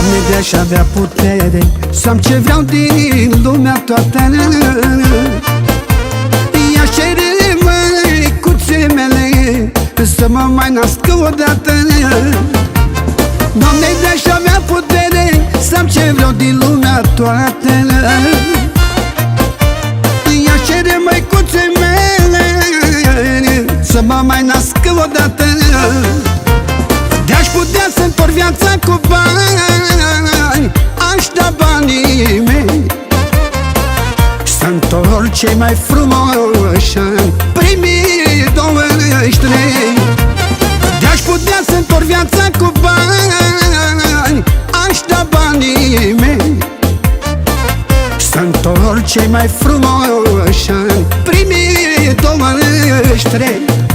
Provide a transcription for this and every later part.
Doamne, de-aș avea putere Să-am ce vreau din lumea toată. Ia cere măicuțe mele Să mă mai nasc o dată Doamne, de-aș avea putere Să-am ce vreau din lumea toată. Ia cere măicuțe mele Să mă mai nasc o întorc cei mai frumoși Primii 23 De-aș putea să întorc viața cu bani Aș da banii mei. Să întorc cei mai frumoși Primii 23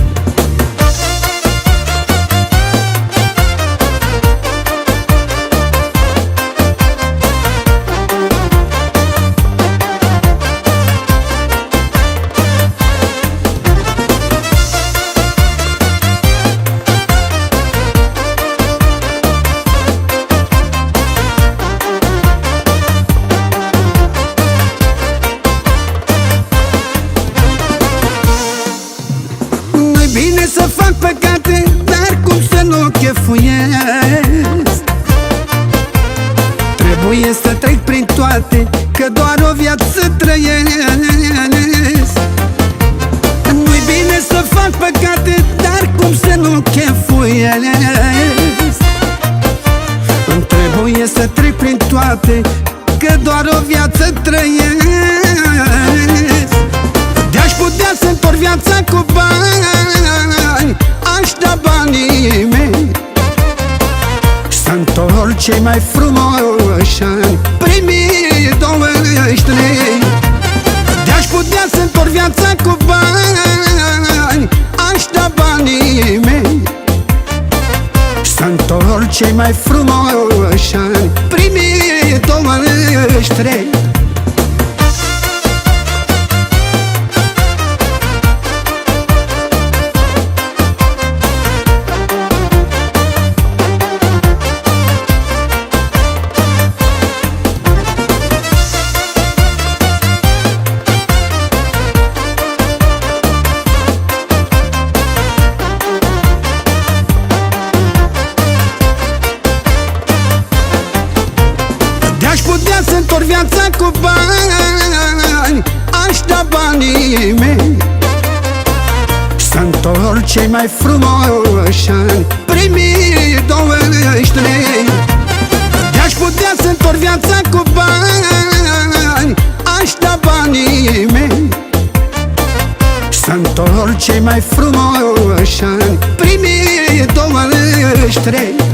bine să fac păcate Dar cum să nu chefuiesc? Trebuie să trec prin toate Că doar o viață trăiesc. Nu-i bine să fac păcate Dar cum să nu chefuiesc? Îmi trebuie să trec prin toate Că doar o viață trăiesc. De-aș putea să întorc viața cu bani mai frumoși Primii 23 De-aș putea să întorc viața cu bani Aș da banii mei. Să întorc cei mai frumoși viața cu bani Aș da banii mei. Să întorc cei mai frumoși Primii 23 De-aș putea să întorc viața cu bani Aș da banii mei. Să întorc cei mai frumoși Primii 23